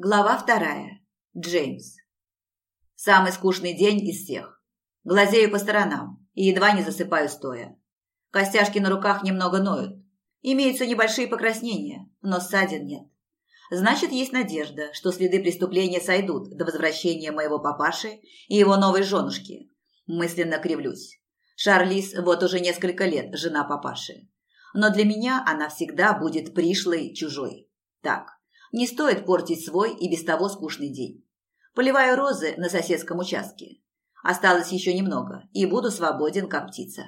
Глава вторая. Джеймс. Самый скучный день из всех. Глазею по сторонам и едва не засыпаю стоя. Костяшки на руках немного ноют. Имеются небольшие покраснения, но ссадин нет. Значит, есть надежда, что следы преступления сойдут до возвращения моего папаши и его новой женушки. Мысленно кривлюсь. Шарлиз вот уже несколько лет жена папаши. Но для меня она всегда будет пришлой чужой. Так, не стоит портить свой и без того скучный день. Поливаю розы на соседском участке. Осталось еще немного, и буду свободен, как птица.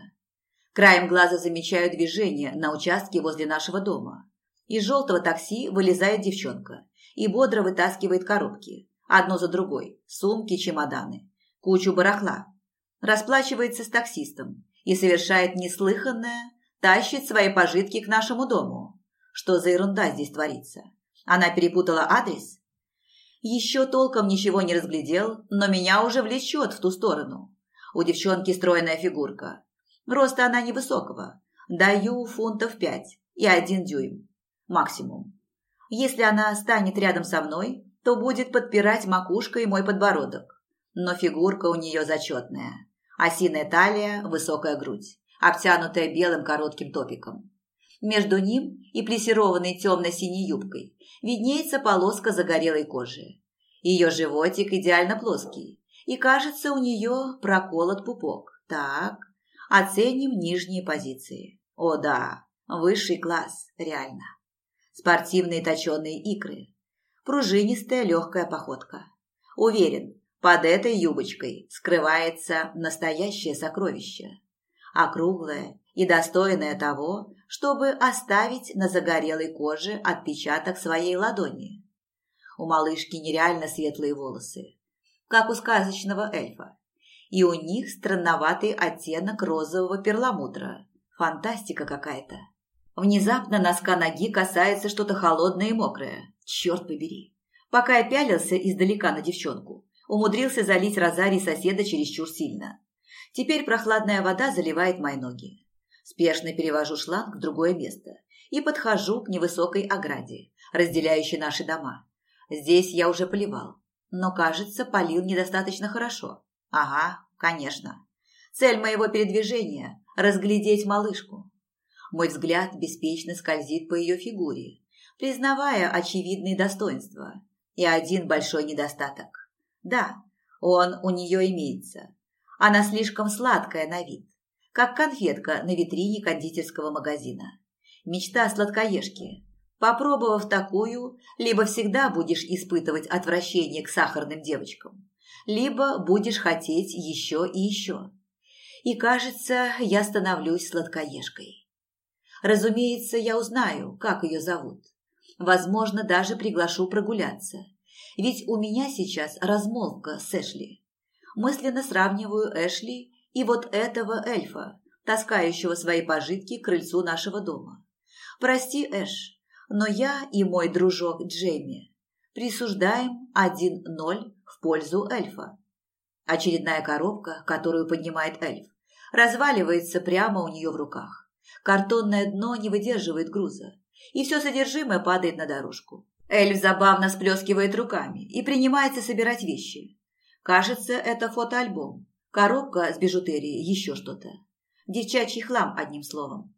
Краем глаза замечаю движение на участке возле нашего дома. Из желтого такси вылезает девчонка и бодро вытаскивает коробки. одно за другой. Сумки, чемоданы. Кучу барахла. Расплачивается с таксистом и совершает неслыханное, тащит свои пожитки к нашему дому. Что за ерунда здесь творится? Она перепутала адрес? Еще толком ничего не разглядел, но меня уже влечет в ту сторону. У девчонки стройная фигурка. Роста она невысокого. Даю фунтов пять и один дюйм. Максимум. Если она станет рядом со мной, то будет подпирать макушкой мой подбородок. Но фигурка у нее зачетная. Осиная талия, высокая грудь, обтянутая белым коротким топиком. Между ним и плесированной темно-синей юбкой виднеется полоска загорелой кожи. Ее животик идеально плоский, и кажется, у нее проколот пупок. Так, оценим нижние позиции. О да, высший класс, реально. Спортивные точеные икры, пружинистая легкая походка. Уверен, под этой юбочкой скрывается настоящее сокровище. Округлая и достойная того, чтобы оставить на загорелой коже отпечаток своей ладони. У малышки нереально светлые волосы, как у сказочного эльфа, и у них странноватый оттенок розового перламутра. Фантастика какая-то. Внезапно носка ноги касается что-то холодное и мокрое. Черт побери. Пока я пялился издалека на девчонку, умудрился залить Розари соседа чересчур сильно. Теперь прохладная вода заливает мои ноги. Спешно перевожу шланг в другое место и подхожу к невысокой ограде, разделяющей наши дома. Здесь я уже поливал, но, кажется, полил недостаточно хорошо. Ага, конечно. Цель моего передвижения – разглядеть малышку. Мой взгляд беспечно скользит по ее фигуре, признавая очевидные достоинства и один большой недостаток. Да, он у нее имеется, она слишком сладкая на вид, как конфетка на витрине кондитерского магазина. Мечта сладкоежки. Попробовав такую, либо всегда будешь испытывать отвращение к сахарным девочкам, либо будешь хотеть еще и еще. И кажется, я становлюсь сладкоежкой. Разумеется, я узнаю, как ее зовут. Возможно, даже приглашу прогуляться. Ведь у меня сейчас размолвка с Эшли мысленно сравниваю Эшли и вот этого эльфа, таскающего свои пожитки к крыльцу нашего дома. Прости, Эш, но я и мой дружок Джейми присуждаем 1-0 в пользу эльфа. Очередная коробка, которую поднимает эльф, разваливается прямо у нее в руках. Картонное дно не выдерживает груза, и все содержимое падает на дорожку. Эльф забавно сплескивает руками и принимается собирать вещи. Кажется, это фотоальбом. Коробка с бижутерией, еще что-то. Девчачий хлам, одним словом.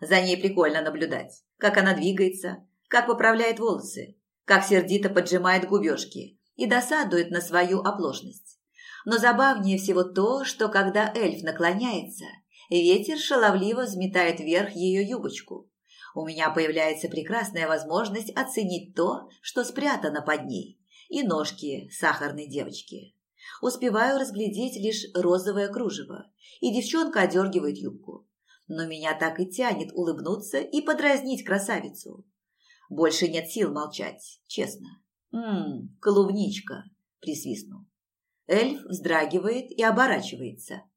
За ней прикольно наблюдать, как она двигается, как поправляет волосы, как сердито поджимает губежки и досадует на свою оплошность. Но забавнее всего то, что когда эльф наклоняется, ветер шаловливо взметает вверх ее юбочку. У меня появляется прекрасная возможность оценить то, что спрятано под ней, и ножки сахарной девочки. Успеваю разглядеть лишь розовое кружево, и девчонка одергивает юбку. Но меня так и тянет улыбнуться и подразнить красавицу. Больше нет сил молчать, честно. «Ммм, клубничка!» – присвистнул. Эльф вздрагивает и оборачивается –